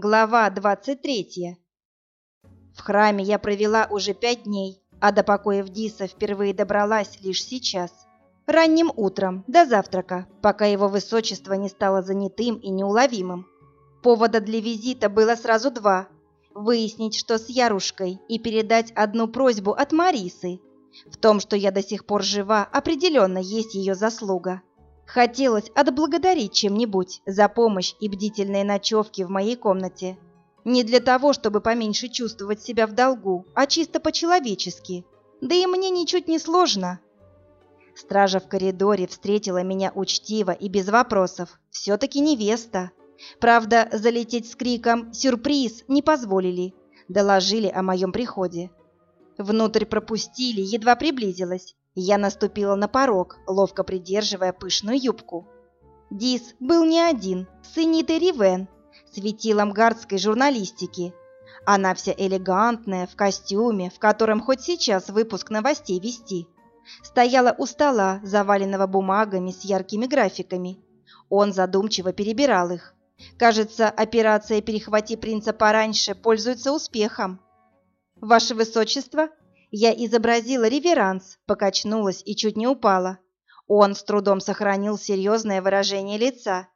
Глава 23. В храме я провела уже пять дней, а до покоев Диса впервые добралась лишь сейчас. Ранним утром, до завтрака, пока его высочество не стало занятым и неуловимым. Повода для визита было сразу два. Выяснить, что с Ярушкой, и передать одну просьбу от Марисы. В том, что я до сих пор жива, определенно есть ее заслуга. Хотелось отблагодарить чем-нибудь за помощь и бдительные ночевки в моей комнате. Не для того, чтобы поменьше чувствовать себя в долгу, а чисто по-человечески. Да и мне ничуть не сложно. Стража в коридоре встретила меня учтиво и без вопросов. Все-таки невеста. Правда, залететь с криком «Сюрприз!» не позволили. Доложили о моем приходе. Внутрь пропустили, едва приблизилась. Я наступила на порог, ловко придерживая пышную юбку. Дис был не один, с Энитой Ривен, светилом гардской журналистики. Она вся элегантная, в костюме, в котором хоть сейчас выпуск новостей вести. Стояла у стола, заваленного бумагами с яркими графиками. Он задумчиво перебирал их. Кажется, операция «Перехвати принца пораньше» пользуется успехом. «Ваше Высочество!» Я изобразила реверанс, покачнулась и чуть не упала. Он с трудом сохранил серьезное выражение лица.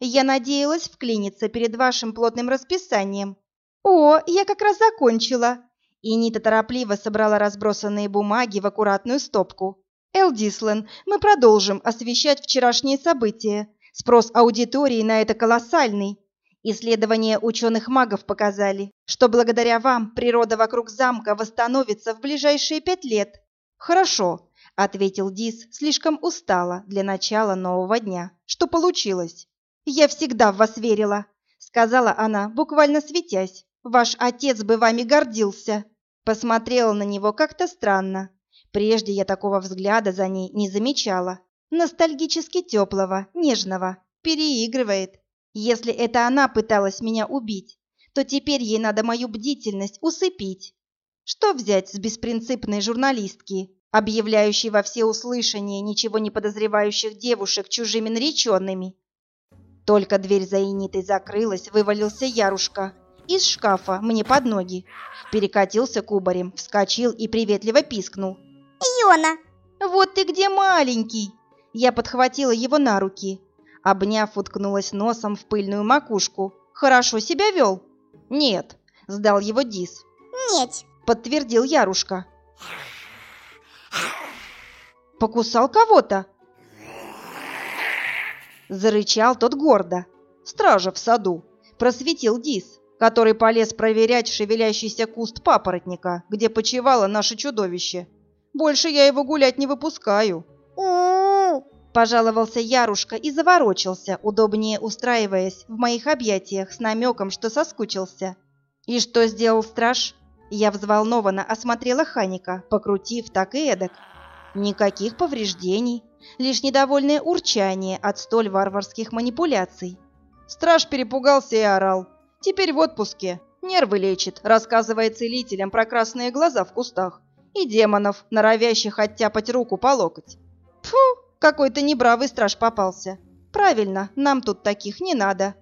Я надеялась вклиниться перед вашим плотным расписанием. О, я как раз закончила. И Нита торопливо собрала разбросанные бумаги в аккуратную стопку. Элдислен, мы продолжим освещать вчерашние события. Спрос аудитории на это колоссальный. Исследования ученых-магов показали, что благодаря вам природа вокруг замка восстановится в ближайшие пять лет. Хорошо, ответил Дис, слишком устало для начала нового дня. Что получилось? Я всегда в вас верила, сказала она, буквально светясь. Ваш отец бы вами гордился. Посмотрела на него как-то странно. Прежде я такого взгляда за ней не замечала. Ностальгически теплого, нежного. Переигрывает. Если это она пыталась меня убить, то теперь ей надо мою бдительность усыпить. Что взять с беспринципной журналистки, объявляющей во всеуслышание ничего не подозревающих девушек чужими нареченными? Только дверь за Инитой закрылась, вывалился Ярушка. Из шкафа мне под ноги. Перекатился кубарем, вскочил и приветливо пискнул. «Йона!» «Вот ты где маленький!» Я подхватила его на руки. Обняв, уткнулась носом в пыльную макушку. «Хорошо себя вел?» «Нет», — сдал его Дис. «Нет», — подтвердил Ярушка. «Покусал кого-то?» Зарычал тот гордо. «Стража в саду», — просветил Дис, который полез проверять шевелящийся куст папоротника, где почивало наше чудовище. «Больше я его гулять не выпускаю». Пожаловался Ярушка и заворочился, удобнее устраиваясь в моих объятиях с намеком, что соскучился. И что сделал страж? Я взволнованно осмотрела Ханика, покрутив так и эдак. Никаких повреждений, лишь недовольное урчание от столь варварских манипуляций. Страж перепугался и орал. Теперь в отпуске. Нервы лечит, рассказывая целителям про красные глаза в кустах и демонов, норовящих оттяпать руку по локоть. Фу, какой-то небравый страж попался. Правильно, нам тут таких не надо.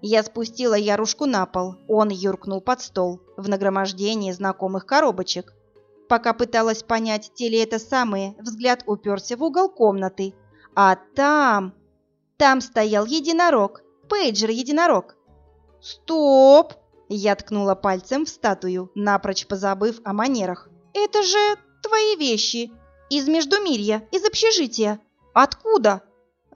Я спустила Ярушку на пол. Он юркнул под стол, в нагромождении знакомых коробочек. Пока пыталась понять, те ли это самые, взгляд уперся в угол комнаты. А там... Там стоял единорог, пейджер-единорог. «Стоп!» Я ткнула пальцем в статую, напрочь позабыв о манерах. «Это же твои вещи! Из Междумирья, из общежития!» Откуда?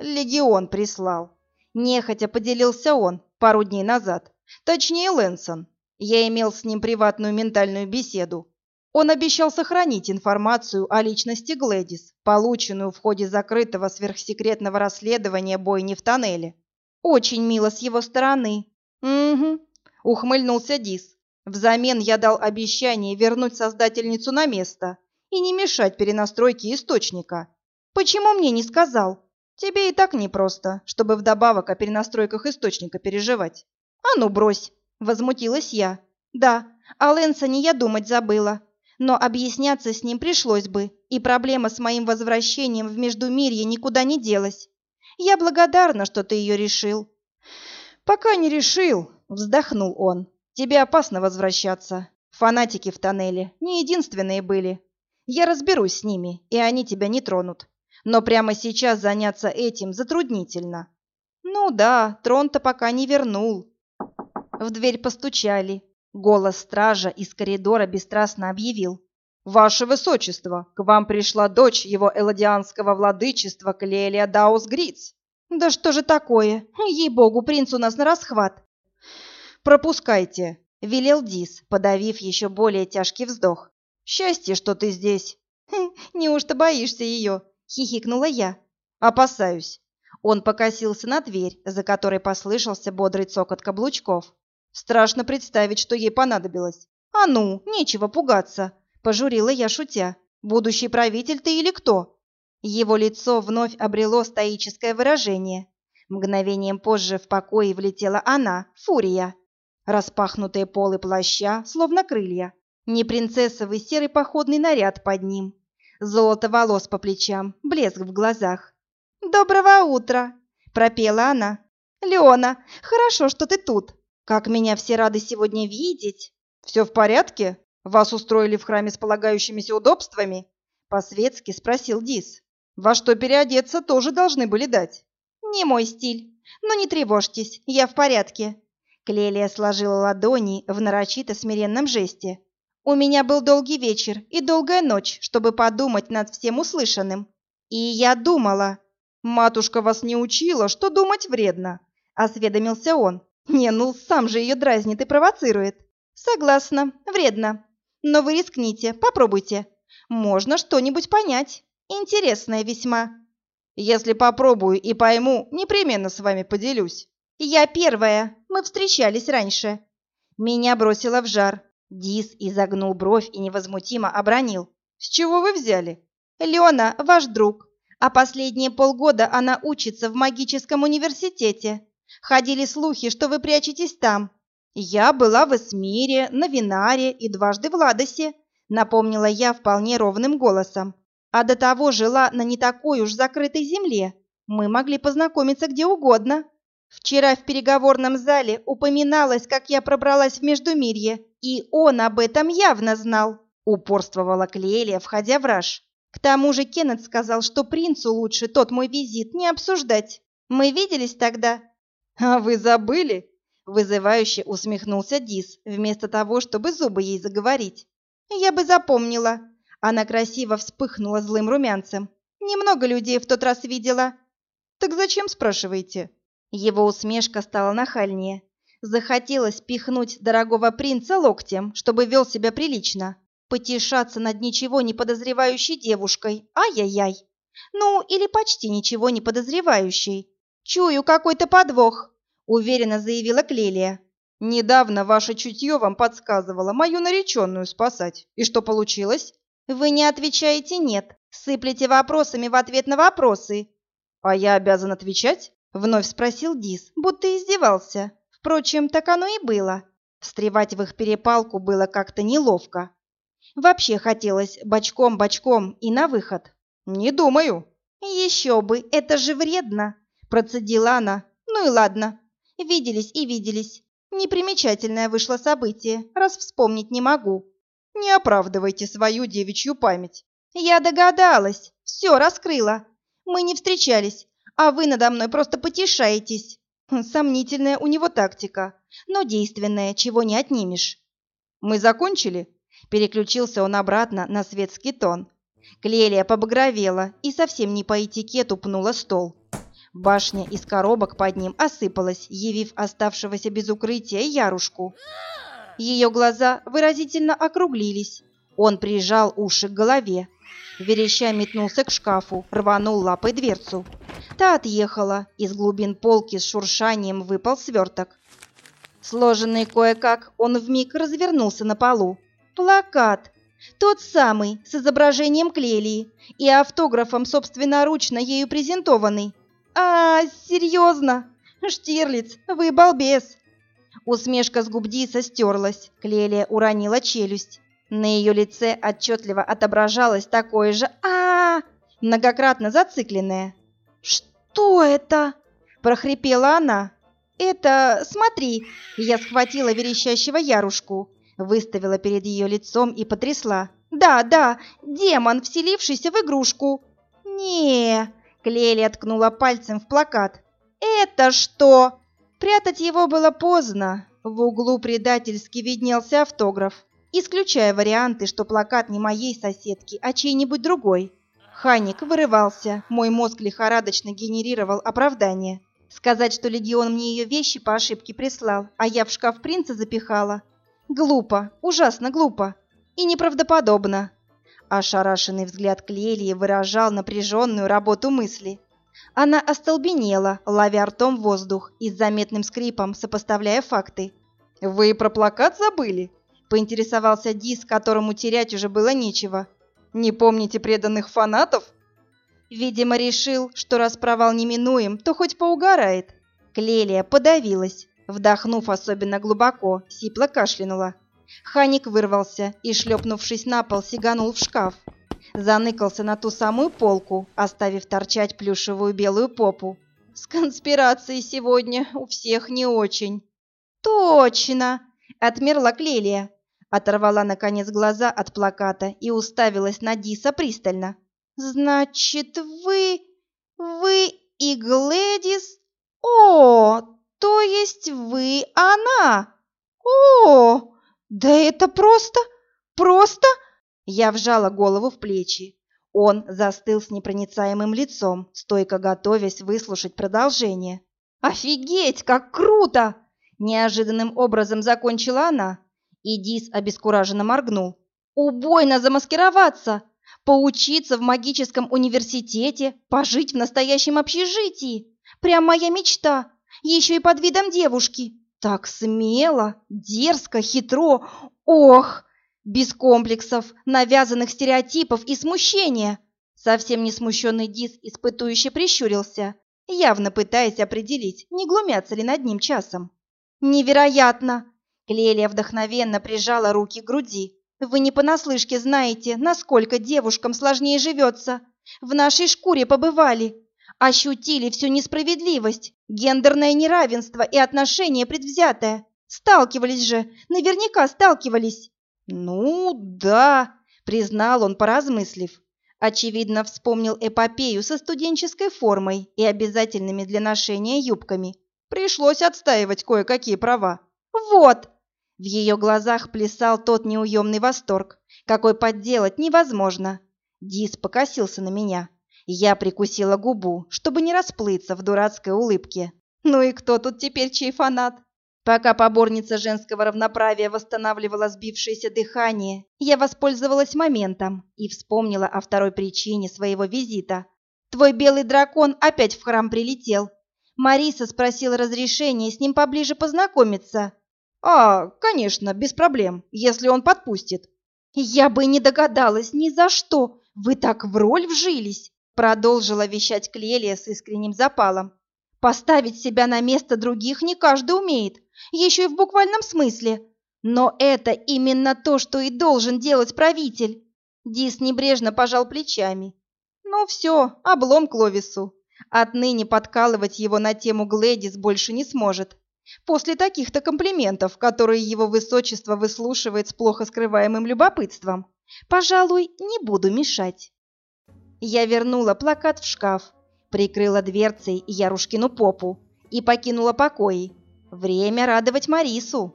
Легион прислал. Нехотя поделился он пару дней назад. Точнее, Лэнсон. Я имел с ним приватную ментальную беседу. Он обещал сохранить информацию о личности Глэдис, полученную в ходе закрытого сверхсекретного расследования бойни в тоннеле. Очень мило с его стороны. Угу, ухмыльнулся Дис. Взамен я дал обещание вернуть создательницу на место и не мешать перенастройке источника. Почему мне не сказал? Тебе и так непросто, чтобы вдобавок о перенастройках источника переживать. А ну брось, возмутилась я. Да, о Лэнсоне я думать забыла. Но объясняться с ним пришлось бы, и проблема с моим возвращением в Междумирье никуда не делась. Я благодарна, что ты ее решил. Пока не решил, Вздохнул он. «Тебе опасно возвращаться. Фанатики в тоннеле не единственные были. Я разберусь с ними, и они тебя не тронут. Но прямо сейчас заняться этим затруднительно». «Ну да, трон-то пока не вернул». В дверь постучали. Голос стража из коридора бесстрастно объявил. «Ваше Высочество, к вам пришла дочь его элодианского владычества Клелия Даус Гриц». «Да что же такое? Ей-богу, принц у нас на расхват. «Пропускайте», — велел Дис, подавив еще более тяжкий вздох. «Счастье, что ты здесь». «Хм, «Неужто боишься ее?» — хихикнула я. «Опасаюсь». Он покосился на дверь, за которой послышался бодрый цокот каблучков. «Страшно представить, что ей понадобилось». «А ну, нечего пугаться», — пожурила я, шутя. «Будущий правитель ты или кто?» Его лицо вновь обрело стоическое выражение. Мгновением позже в покое влетела она, Фурия. Распахнутые полы плаща, словно крылья. Не принцессовый серый походный наряд под ним. Золото волос по плечам, блеск в глазах. «Доброго утра!» – пропела она. «Леона, хорошо, что ты тут. Как меня все рады сегодня видеть!» «Все в порядке? Вас устроили в храме с полагающимися удобствами?» По-светски спросил Дис. «Во что переодеться тоже должны были дать». «Не мой стиль. Но не тревожьтесь, я в порядке. Клелия сложила ладони в нарочито смиренном жесте. «У меня был долгий вечер и долгая ночь, чтобы подумать над всем услышанным. И я думала...» «Матушка вас не учила, что думать вредно», — осведомился он. «Не, ну сам же ее дразнит и провоцирует». «Согласна, вредно. Но вы рискните, попробуйте. Можно что-нибудь понять. Интересное весьма». «Если попробую и пойму, непременно с вами поделюсь». «Я первая. Мы встречались раньше». Меня бросило в жар. Дис изогнул бровь и невозмутимо обронил. «С чего вы взяли?» «Лена, ваш друг. А последние полгода она учится в магическом университете. Ходили слухи, что вы прячетесь там. Я была в Эсмире, на Винаре и дважды в Ладосе», напомнила я вполне ровным голосом. «А до того жила на не такой уж закрытой земле. Мы могли познакомиться где угодно». Вчера в переговорном зале упоминалось, как я пробралась в Междумирье, и он об этом явно знал, упорствовала Клелия, входя в раж. К тому же Кеннет сказал, что принцу лучше тот мой визит не обсуждать. Мы виделись тогда. А вы забыли? Вызывающе усмехнулся Дис, вместо того, чтобы зубы ей заговорить. Я бы запомнила. Она красиво вспыхнула злым румянцем. Немного людей в тот раз видела. Так зачем спрашиваете? Его усмешка стала нахальнее. Захотелось пихнуть дорогого принца локтем, чтобы вел себя прилично. Потешаться над ничего не подозревающей девушкой. Ай-яй-яй. Ну, или почти ничего не подозревающей. Чую какой-то подвох, уверенно заявила Клелия. Недавно ваше чутье вам подсказывало мою нареченную спасать. И что получилось? Вы не отвечаете «нет», сыплете вопросами в ответ на вопросы. А я обязан отвечать? Вновь спросил Дис, будто издевался. Впрочем, так оно и было. Встревать в их перепалку было как-то неловко. Вообще хотелось бочком-бочком и на выход. «Не думаю». «Еще бы, это же вредно!» Процедила она. «Ну и ладно. Виделись и виделись. Непримечательное вышло событие, раз вспомнить не могу». «Не оправдывайте свою девичью память». «Я догадалась. Все раскрыла. Мы не встречались, а вы надо мной просто потешаетесь. Сомнительная у него тактика, но действенная, чего не отнимешь. Мы закончили? Переключился он обратно на светский тон. Клелия побагровела и совсем не по этикету пнула стол. Башня из коробок под ним осыпалась, явив оставшегося без укрытия ярушку. Ее глаза выразительно округлились. Он прижал уши к голове. Вереща метнулся к шкафу, рванул лапой дверцу. Та отъехала, из глубин полки с шуршанием выпал сверток. Сложенный кое-как, он вмиг развернулся на полу. Плакат! Тот самый, с изображением Клелии и автографом собственноручно ею презентованный. А, серьезно? Штирлиц, вы балбес! Усмешка с губ Диса стерлась, Клелия уронила челюсть. На ее лице отчетливо отображалось такое же а, -а, -а многократно зацикленное. «Что это?» – прохрипела она. Это, смотри!» Я схватила верещащего Ярушку, выставила перед ее лицом и потрясла. «Да, да, демон, вселившийся в игрушку!» не Клели ткнула пальцем в плакат. «Это что?» Прятать его было поздно. В углу предательски виднелся автограф, исключая варианты, что плакат не моей соседки, а чей-нибудь другой. Ханик вырывался, мой мозг лихорадочно генерировал оправдание. Сказать, что легион мне ее вещи по ошибке прислал, а я в шкаф принца запихала. Глупо, ужасно глупо и неправдоподобно. Ошарашенный взгляд Клелии выражал напряженную работу мысли. Она остолбенела, ловя ртом воздух и с заметным скрипом сопоставляя факты. «Вы про плакат забыли?» — поинтересовался Дис, которому терять уже было нечего. «Не помните преданных фанатов?» Видимо, решил, что раз провал неминуем, то хоть поугарает. Клелия подавилась, вдохнув особенно глубоко, сипло кашлянула. Ханик вырвался и, шлепнувшись на пол, сиганул в шкаф. Заныкался на ту самую полку, оставив торчать плюшевую белую попу. С конспирацией сегодня у всех не очень. «Точно!» — отмерла Клелия. Оторвала, наконец, глаза от плаката и уставилась на Диса пристально. «Значит, вы... вы и Глэдис? О, то есть вы она? О, «Да это просто... просто...» Я вжала голову в плечи. Он застыл с непроницаемым лицом, стойко готовясь выслушать продолжение. «Офигеть, как круто!» Неожиданным образом закончила она, и Дис обескураженно моргнул. «Убойно замаскироваться! Поучиться в магическом университете, пожить в настоящем общежитии! Прям моя мечта! Еще и под видом девушки! Так смело, дерзко, хитро. Ох, без комплексов, навязанных стереотипов и смущения. Совсем не смущенный Дис испытующе прищурился, явно пытаясь определить, не глумятся ли над ним часом. «Невероятно!» Клелия вдохновенно прижала руки к груди. «Вы не понаслышке знаете, насколько девушкам сложнее живется. В нашей шкуре побывали ощутили всю несправедливость, гендерное неравенство и отношение предвзятое. Сталкивались же, наверняка сталкивались. Ну, да, признал он, поразмыслив. Очевидно, вспомнил эпопею со студенческой формой и обязательными для ношения юбками. Пришлось отстаивать кое-какие права. Вот! В ее глазах плясал тот неуемный восторг, какой подделать невозможно. Дис покосился на меня. Я прикусила губу, чтобы не расплыться в дурацкой улыбке. Ну и кто тут теперь чей фанат? Пока поборница женского равноправия восстанавливала сбившееся дыхание, я воспользовалась моментом и вспомнила о второй причине своего визита. Твой белый дракон опять в храм прилетел. Мариса спросила разрешения с ним поближе познакомиться. А, конечно, без проблем, если он подпустит. Я бы не догадалась ни за что. Вы так в роль вжились. Продолжила вещать Клелия с искренним запалом. Поставить себя на место других не каждый умеет, еще и в буквальном смысле. Но это именно то, что и должен делать правитель. Дис небрежно пожал плечами. Ну все, облом Кловису. Отныне подкалывать его на тему Глэдис больше не сможет. После таких-то комплиментов, которые его высочество выслушивает с плохо скрываемым любопытством, пожалуй, не буду мешать. Я вернула плакат в шкаф, прикрыла дверцей Ярушкину попу и покинула покои. Время радовать Марису.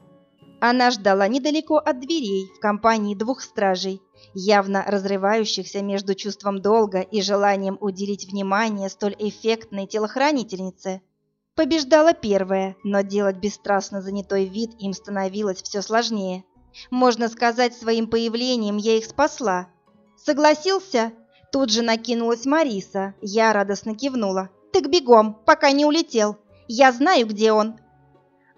Она ждала недалеко от дверей в компании двух стражей, явно разрывающихся между чувством долга и желанием уделить внимание столь эффектной телохранительнице. Побеждала первая, но делать бесстрастно занятой вид им становилось все сложнее. Можно сказать, своим появлением я их спасла. Согласился? Тут же накинулась Мариса. Я радостно кивнула. «Так бегом, пока не улетел. Я знаю, где он».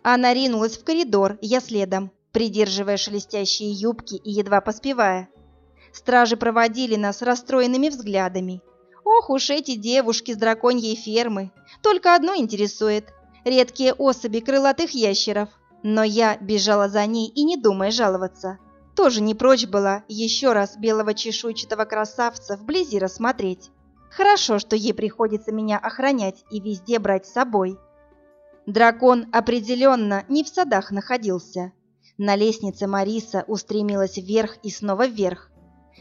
Она ринулась в коридор, я следом, придерживая шелестящие юбки и едва поспевая. Стражи проводили нас расстроенными взглядами. Ох уж эти девушки с драконьей фермы. Только одно интересует – редкие особи крылатых ящеров. Но я бежала за ней и не думая жаловаться тоже не прочь была еще раз белого чешуйчатого красавца вблизи рассмотреть. Хорошо, что ей приходится меня охранять и везде брать с собой. Дракон определенно не в садах находился. На лестнице Мариса устремилась вверх и снова вверх.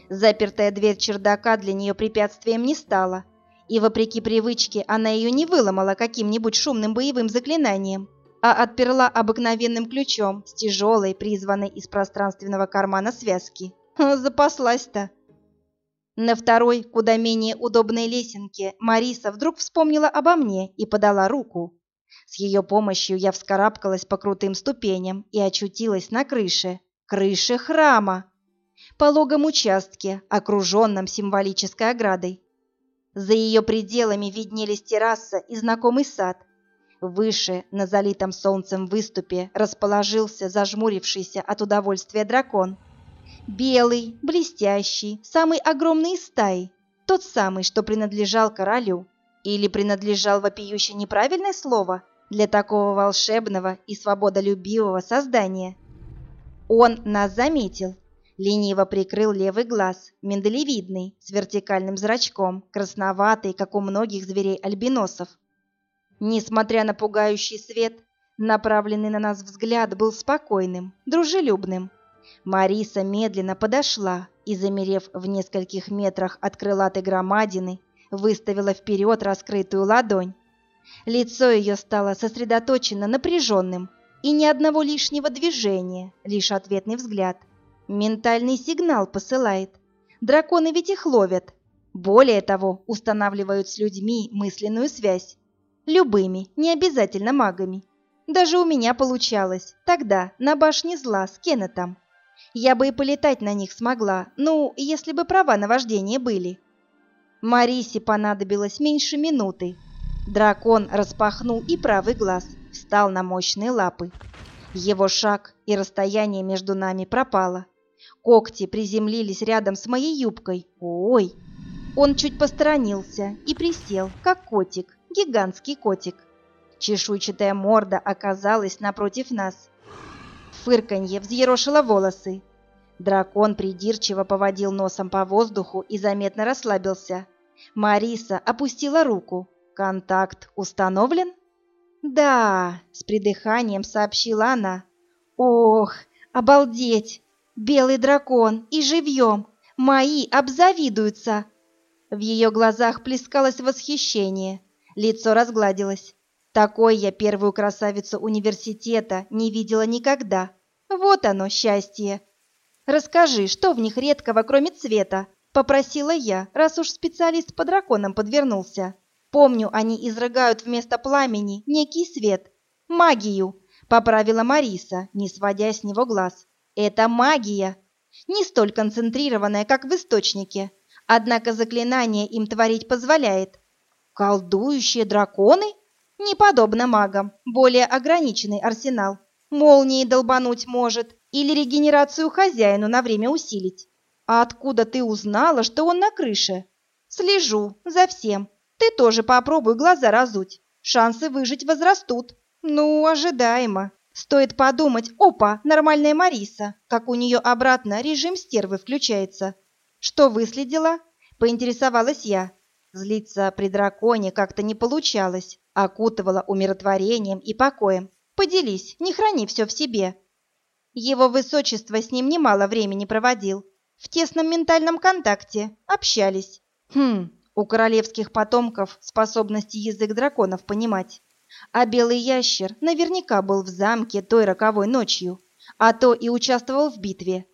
Запертая дверь чердака для нее препятствием не стала, и, вопреки привычке, она ее не выломала каким-нибудь шумным боевым заклинанием, а отперла обыкновенным ключом с тяжелой, призванной из пространственного кармана связки. Запаслась-то. На второй, куда менее удобной лесенке, Мариса вдруг вспомнила обо мне и подала руку. С ее помощью я вскарабкалась по крутым ступеням и очутилась на крыше. Крыше храма. Пологом участке, окруженном символической оградой. За ее пределами виднелись терраса и знакомый сад. Выше, на залитом солнцем выступе, расположился зажмурившийся от удовольствия дракон. Белый, блестящий, самый огромный из стаи. Тот самый, что принадлежал королю. Или принадлежал вопиюще неправильное слово для такого волшебного и свободолюбивого создания? Он нас заметил Лениво прикрыл левый глаз, миндалевидный, с вертикальным зрачком, красноватый, как у многих зверей-альбиносов. Несмотря на пугающий свет, направленный на нас взгляд был спокойным, дружелюбным. Мариса медленно подошла и, замерев в нескольких метрах от крылатой громадины, выставила вперед раскрытую ладонь. Лицо ее стало сосредоточенно напряженным, и ни одного лишнего движения, лишь ответный взгляд. Ментальный сигнал посылает. Драконы ведь их ловят. Более того, устанавливают с людьми мысленную связь. Любыми, не обязательно магами. Даже у меня получалось. Тогда, на башне зла с Кеннетом. Я бы и полетать на них смогла, ну, если бы права на вождение были. Марисе понадобилось меньше минуты. Дракон распахнул и правый глаз, встал на мощные лапы. Его шаг и расстояние между нами пропало. Когти приземлились рядом с моей юбкой. Ой! Он чуть посторонился и присел, как котик, гигантский котик. Чешуйчатая морда оказалась напротив нас. Фырканье взъерошило волосы. Дракон придирчиво поводил носом по воздуху и заметно расслабился. Мариса опустила руку. Контакт установлен? «Да», — с придыханием сообщила она. «Ох, обалдеть! Белый дракон и живьем! Мои обзавидуются!» В ее глазах плескалось восхищение, лицо разгладилось. Такой я первую красавицу университета не видела никогда. Вот оно, счастье. «Расскажи, что в них редкого, кроме цвета?» — попросила я, раз уж специалист по драконам подвернулся. Помню, они изрыгают вместо пламени некий свет. Магию, поправила Мариса, не сводя с него глаз. Это магия, не столь концентрированная, как в источнике, однако заклинание им творить позволяет. Колдующие драконы? Не подобно магам, более ограниченный арсенал. Молнией долбануть может или регенерацию хозяину на время усилить. А откуда ты узнала, что он на крыше? Слежу за всем. Ты тоже попробуй глаза разуть. Шансы выжить возрастут. Ну, ожидаемо. Стоит подумать, опа, нормальная Мариса, как у нее обратно режим стервы включается. Что выследила? Поинтересовалась я. Злиться при драконе как-то не получалось, окутывала умиротворением и покоем. Поделись, не храни все в себе. Его высочество с ним немало времени проводил. В тесном ментальном контакте, общались. Хм, у королевских потомков способности язык драконов понимать. А белый ящер наверняка был в замке той роковой ночью, а то и участвовал в битве.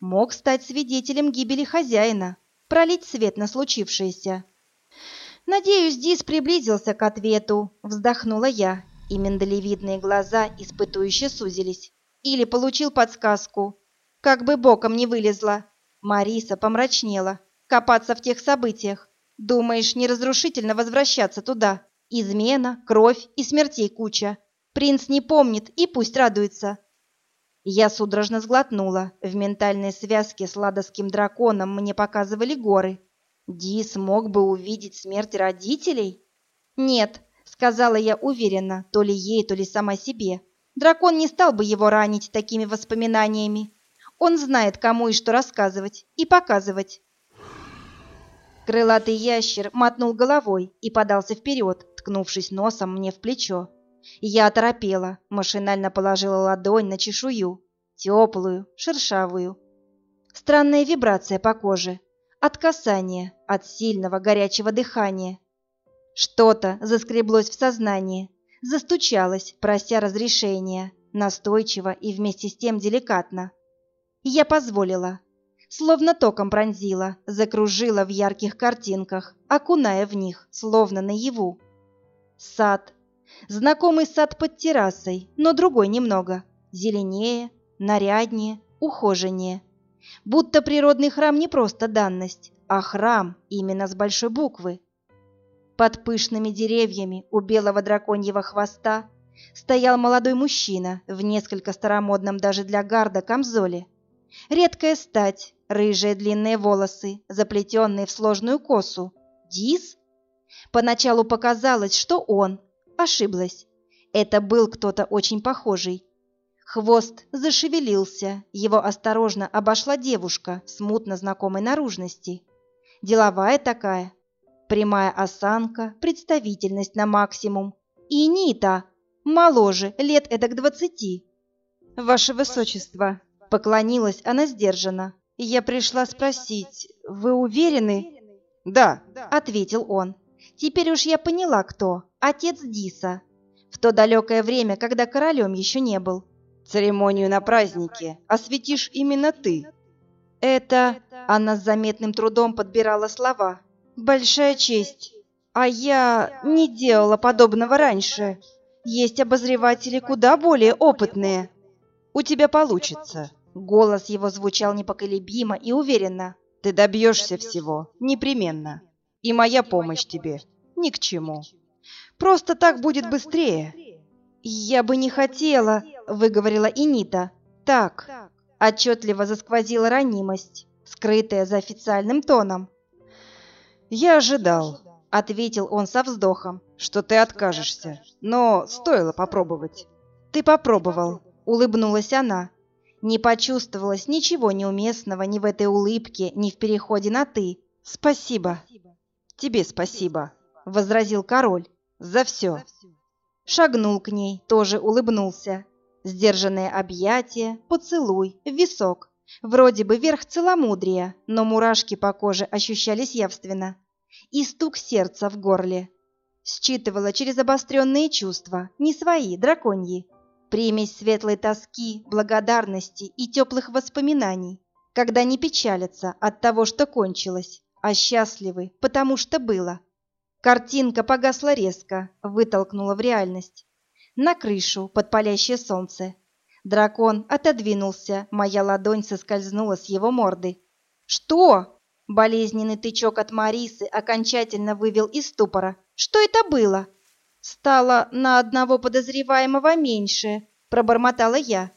Мог стать свидетелем гибели хозяина, пролить свет на случившееся. Надеюсь, Дис приблизился к ответу, вздохнула я, и миндалевидные глаза испытующе сузились. Или получил подсказку. Как бы боком не вылезла. Мариса помрачнела. Копаться в тех событиях. Думаешь, не разрушительно возвращаться туда? Измена, кровь и смертей куча. Принц не помнит и пусть радуется. Я судорожно сглотнула. В ментальной связке с ладовским драконом мне показывали горы. Дис мог бы увидеть смерть родителей? Нет, сказала я уверенно, то ли ей, то ли сама себе. Дракон не стал бы его ранить такими воспоминаниями. Он знает, кому и что рассказывать и показывать. Крылатый ящер мотнул головой и подался вперед, ткнувшись носом мне в плечо. Я оторопела, машинально положила ладонь на чешую, теплую, шершавую. Странная вибрация по коже, от касания, от сильного горячего дыхания. Что-то заскреблось в сознании, застучалось, прося разрешения, настойчиво и вместе с тем деликатно. Я позволила, словно током пронзила, закружила в ярких картинках, окуная в них, словно наяву. Сад. Знакомый сад под террасой, но другой немного. Зеленее, наряднее, ухоженнее. Будто природный храм не просто данность, а храм именно с большой буквы. Под пышными деревьями у белого драконьего хвоста стоял молодой мужчина в несколько старомодном даже для гарда камзоле. Редкая стать, рыжие длинные волосы, заплетенные в сложную косу. Дис? Поначалу показалось, что он. Ошиблась. Это был кто-то очень похожий. Хвост зашевелился, его осторожно обошла девушка смутно знакомой наружности. Деловая такая, прямая осанка, представительность на максимум. И Нита, моложе, лет эдак двадцати. «Ваше Высочество», — поклонилась она сдержанно, «Я пришла спросить, вы уверены?» «Да», — ответил он. «Теперь уж я поняла, кто. Отец Диса. В то далекое время, когда королем еще не был. церемонию на празднике осветишь именно ты. Это...» Она с заметным трудом подбирала слова. «Большая честь. А я не делала подобного раньше. Есть обозреватели куда более опытные. У тебя получится». Голос его звучал непоколебимо и уверенно. Ты добьешься всего, непременно. И моя помощь тебе ни к чему. Просто так будет быстрее. Я бы не хотела, выговорила Инита. Так, отчетливо засквозила ранимость, скрытая за официальным тоном. Я ожидал, ответил он со вздохом, что ты откажешься, но стоило попробовать. Ты попробовал, улыбнулась она. Не почувствовалось ничего неуместного ни в этой улыбке, ни в переходе на «ты». «Спасибо». «Тебе спасибо», — возразил король. «За все». Шагнул к ней, тоже улыбнулся. Сдержанное объятие, поцелуй, висок. Вроде бы верх целомудрия, но мурашки по коже ощущались явственно. И стук сердца в горле. Считывала через обостренные чувства, не свои, драконьи. Примесь светлой тоски, благодарности и теплых воспоминаний, когда не печалятся от того, что кончилось, а счастливы, потому что было. Картинка погасла резко, вытолкнула в реальность. На крышу, под палящее солнце. Дракон отодвинулся, моя ладонь соскользнула с его морды. «Что?» Болезненный тычок от Марисы окончательно вывел из ступора. «Что это было?» «Стало на одного подозреваемого меньше», — пробормотала я.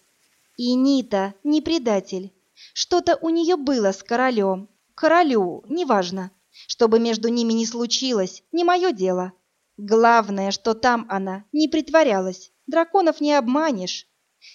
«И Нита не предатель. Что-то у нее было с королем. Королю, неважно. Чтобы между ними не случилось, не мое дело. Главное, что там она не притворялась. Драконов не обманешь.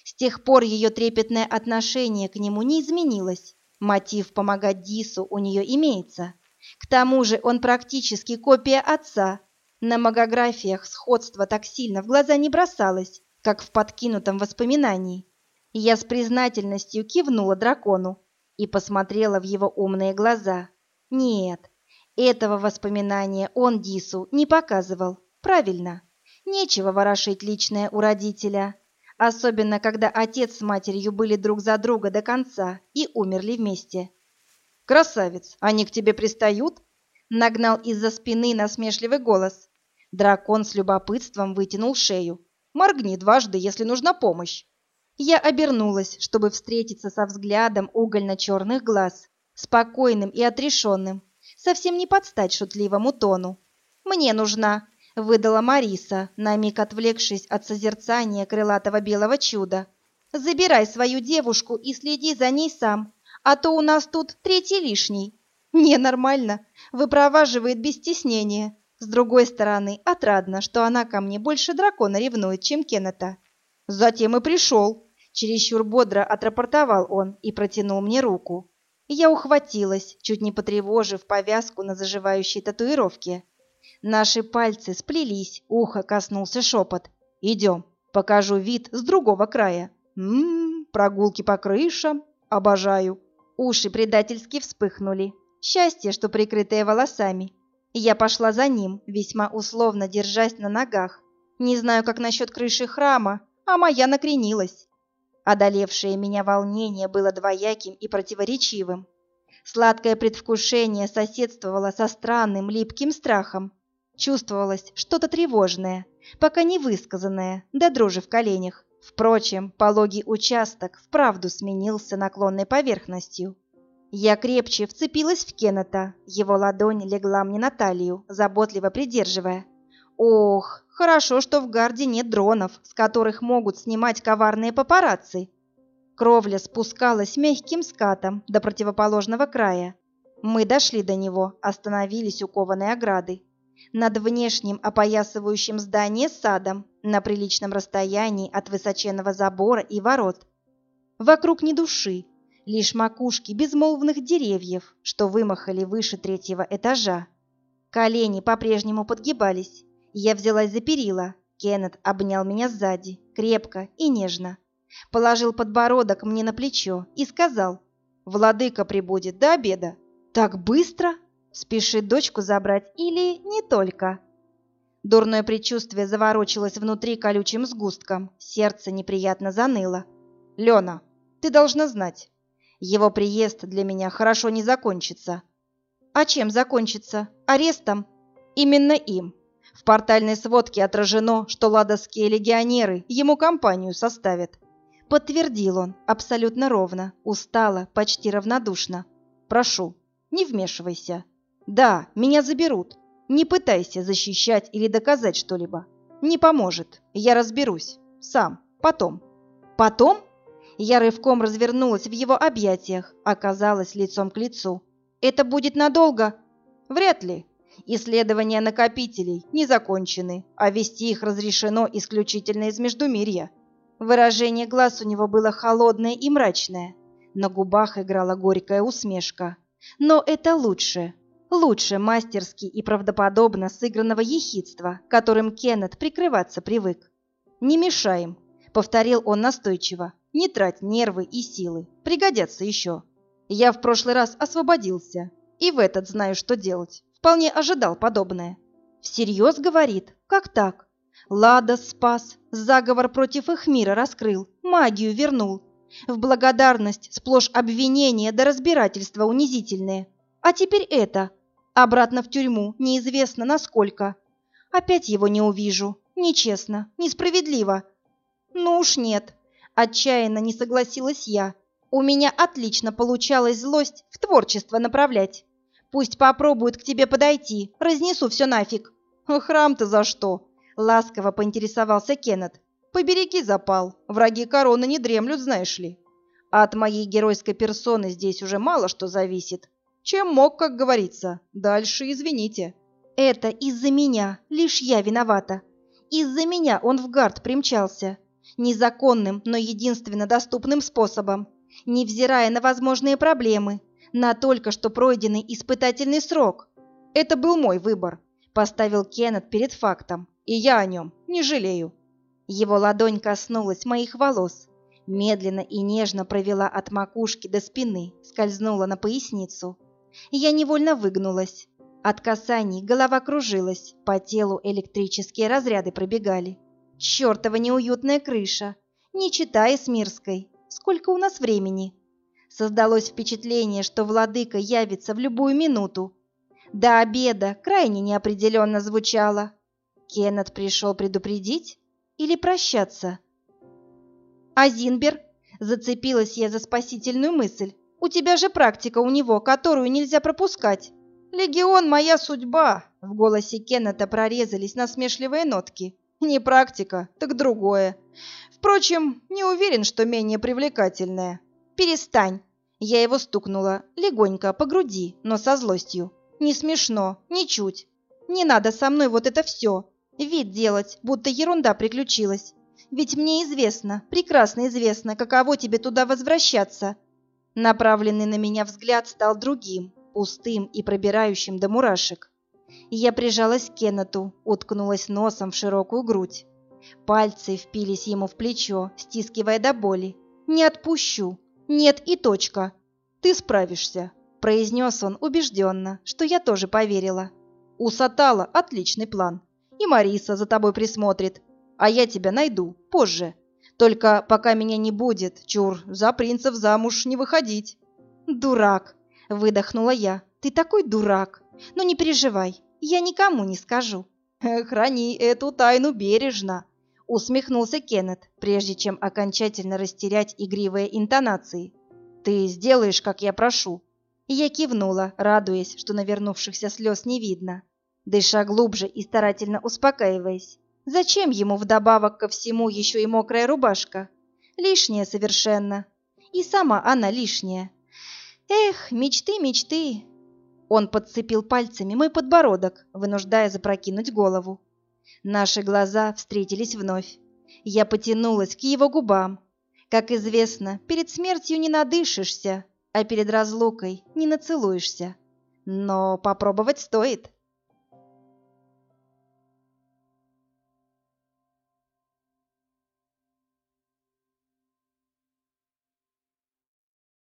С тех пор ее трепетное отношение к нему не изменилось. Мотив помогать Дису у нее имеется. К тому же он практически копия отца, на магографиях сходство так сильно в глаза не бросалось, как в подкинутом воспоминании. Я с признательностью кивнула дракону и посмотрела в его умные глаза. Нет, этого воспоминания он Дису не показывал. Правильно. Нечего ворошить личное у родителя. Особенно, когда отец с матерью были друг за друга до конца и умерли вместе. «Красавец, они к тебе пристают?» Нагнал из-за спины насмешливый голос. Дракон с любопытством вытянул шею. «Моргни дважды, если нужна помощь». Я обернулась, чтобы встретиться со взглядом угольно-черных глаз, спокойным и отрешенным, совсем не подстать шутливому тону. «Мне нужна», — выдала Мариса, на миг отвлекшись от созерцания крылатого белого чуда. «Забирай свою девушку и следи за ней сам, а то у нас тут третий лишний». «Ненормально, выпроваживает без стеснения». С другой стороны, отрадно, что она ко мне больше дракона ревнует, чем Кеннета. Затем и пришел. Чересчур бодро отрапортовал он и протянул мне руку. Я ухватилась, чуть не потревожив повязку на заживающей татуировке. Наши пальцы сплелись, ухо коснулся шепот. Идем, покажу вид с другого края. Ммм, прогулки по крышам. Обожаю. Уши предательски вспыхнули. Счастье, что прикрытые волосами. Я пошла за ним, весьма условно держась на ногах. Не знаю, как насчет крыши храма, а моя накренилась. Одолевшее меня волнение было двояким и противоречивым. Сладкое предвкушение соседствовало со странным липким страхом. Чувствовалось что-то тревожное, пока не высказанное, до дрожи в коленях. Впрочем, пологий участок вправду сменился наклонной поверхностью. Я крепче вцепилась в Кеннета, его ладонь легла мне на талию, заботливо придерживая. Ох, хорошо, что в гарде нет дронов, с которых могут снимать коварные папарацци. Кровля спускалась мягким скатом до противоположного края. Мы дошли до него, остановились у кованой ограды. Над внешним опоясывающим здание садом, на приличном расстоянии от высоченного забора и ворот. Вокруг ни души, лишь макушки безмолвных деревьев, что вымахали выше третьего этажа. Колени по-прежнему подгибались. Я взялась за перила. Кеннет обнял меня сзади, крепко и нежно. Положил подбородок мне на плечо и сказал, «Владыка прибудет до обеда». «Так быстро?» Спешит дочку забрать или не только? Дурное предчувствие заворочилось внутри колючим сгустком, сердце неприятно заныло. «Лена, ты должна знать, его приезд для меня хорошо не закончится. А чем закончится? Арестом? Именно им. В портальной сводке отражено, что ладовские легионеры ему компанию составят. Подтвердил он, абсолютно ровно, устало, почти равнодушно. Прошу, не вмешивайся. Да, меня заберут. Не пытайся защищать или доказать что-либо. Не поможет. Я разберусь. Сам. Потом. Потом? Я рывком развернулась в его объятиях, оказалась лицом к лицу. «Это будет надолго?» «Вряд ли. Исследования накопителей не закончены, а вести их разрешено исключительно из Междумирья». Выражение глаз у него было холодное и мрачное. На губах играла горькая усмешка. Но это лучше. Лучше мастерски и правдоподобно сыгранного ехидства, которым Кеннет прикрываться привык. «Не мешаем», — повторил он настойчиво. Не трать нервы и силы, пригодятся еще. Я в прошлый раз освободился, и в этот знаю, что делать. Вполне ожидал подобное. Всерьез говорит? Как так? Лада спас, заговор против их мира раскрыл, магию вернул. В благодарность сплошь обвинения до разбирательства унизительные. А теперь это. Обратно в тюрьму, неизвестно насколько. Опять его не увижу. Нечестно, несправедливо. Ну уж нет, Отчаянно не согласилась я. У меня отлично получалось злость в творчество направлять. Пусть попробуют к тебе подойти, разнесу все нафиг. Храм-то за что? Ласково поинтересовался Кеннет. Побереги запал, враги короны не дремлют, знаешь ли. А от моей геройской персоны здесь уже мало что зависит. Чем мог, как говорится. Дальше извините. Это из-за меня, лишь я виновата. Из-за меня он в гард примчался незаконным, но единственно доступным способом, невзирая на возможные проблемы, на только что пройденный испытательный срок. Это был мой выбор, поставил Кеннет перед фактом, и я о нем не жалею. Его ладонь коснулась моих волос, медленно и нежно провела от макушки до спины, скользнула на поясницу. Я невольно выгнулась. От касаний голова кружилась, по телу электрические разряды пробегали. Чёртова неуютная крыша. Не читай с Мирской. Сколько у нас времени? Создалось впечатление, что владыка явится в любую минуту. До обеда крайне неопределенно звучало. Кеннет пришел предупредить или прощаться? А Зинбер? Зацепилась я за спасительную мысль. У тебя же практика у него, которую нельзя пропускать. Легион — моя судьба. В голосе Кеннета прорезались насмешливые нотки. Не практика, так другое. Впрочем, не уверен, что менее привлекательное. Перестань. Я его стукнула, легонько, по груди, но со злостью. Не смешно, ничуть. Не надо со мной вот это все. Вид делать, будто ерунда приключилась. Ведь мне известно, прекрасно известно, каково тебе туда возвращаться. Направленный на меня взгляд стал другим, пустым и пробирающим до мурашек. Я прижалась к Кеннету, уткнулась носом в широкую грудь. Пальцы впились ему в плечо, стискивая до боли. «Не отпущу. Нет и точка. Ты справишься», — произнес он убежденно, что я тоже поверила. «У Сатала отличный план. И Мариса за тобой присмотрит. А я тебя найду позже. Только пока меня не будет, чур, за принцев замуж не выходить». «Дурак!» — выдохнула я. «Ты такой дурак! Но не переживай, я никому не скажу». «Храни эту тайну бережно», — усмехнулся Кеннет, прежде чем окончательно растерять игривые интонации. «Ты сделаешь, как я прошу». Я кивнула, радуясь, что навернувшихся слез не видно, дыша глубже и старательно успокаиваясь. Зачем ему вдобавок ко всему еще и мокрая рубашка? Лишняя совершенно. И сама она лишняя. Эх, мечты, мечты. Он подцепил пальцами мой подбородок, вынуждая запрокинуть голову. Наши глаза встретились вновь. Я потянулась к его губам. Как известно, перед смертью не надышишься, а перед разлукой не нацелуешься. Но попробовать стоит.